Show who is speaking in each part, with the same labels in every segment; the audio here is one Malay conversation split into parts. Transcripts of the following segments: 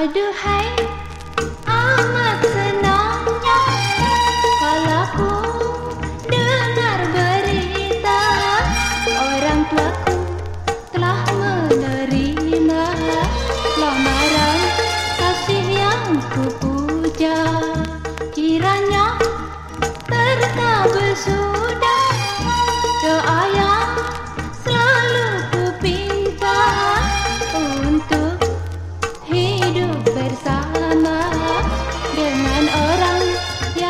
Speaker 1: I do hate dengan orang yang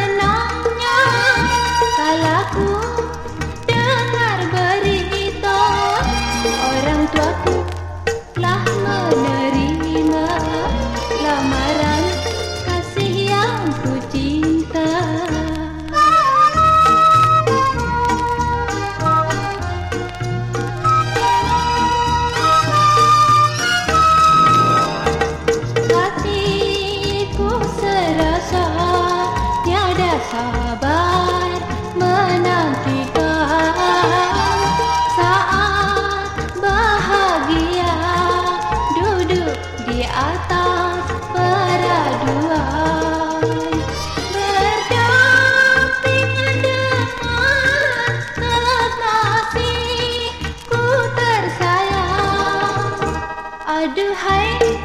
Speaker 1: aduhai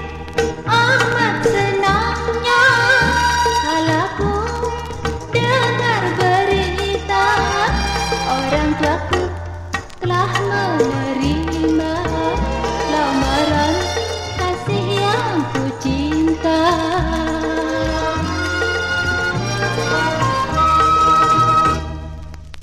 Speaker 1: amat senangnya kalau ku dengar berita. Orang tuaku telah menerima